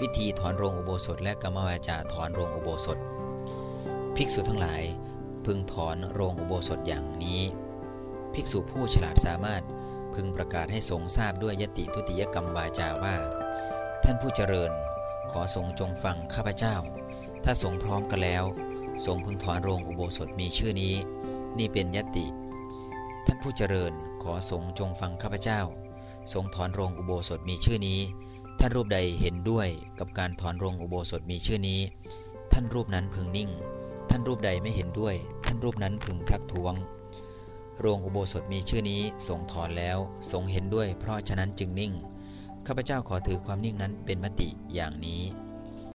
วิธีถอนโรงอุโบสถและกรรมวาจาถอนโรงอุโบสถ ภิกษุทั้งหลาย พึงถอนโรงอุโบสถอย่างนี้ ภิกษุผู้ฉลาดสามารถพึงประกาศให้สงทราบด้วยยติทุติยกรรมวาจาว่า ท่านผู้เจริญ ขอสงจงฟังข้าพเจ้า ถ้าสงพร้อมกันแล้วสงพึงถอนโรงอุโบสถมีชื่อนี้ นี่เป็นยติ ท่านผู้เจริญขอสงจงฟังข้าพเจ้า สงถอนโรงอุโบสถมีชื่อนี้ ท่านรูปใดเห็นด้วยกับการถอนรงอุโบสถมีชื่อนี้ ท่านรูปนั้นพึงนิ่ง ท่านรูปใดไม่เห็นด้วย ท่านรูปนั้นพึงทักท้วง โรงอุโบสถมีชื่อนี้สงถอนแล้วสงเห็นด้วย เพราะฉะนั้นจึงนิ่ง ข้าพเจ้าขอถือความนิ่งนั้นเป็นมติอย่างนี้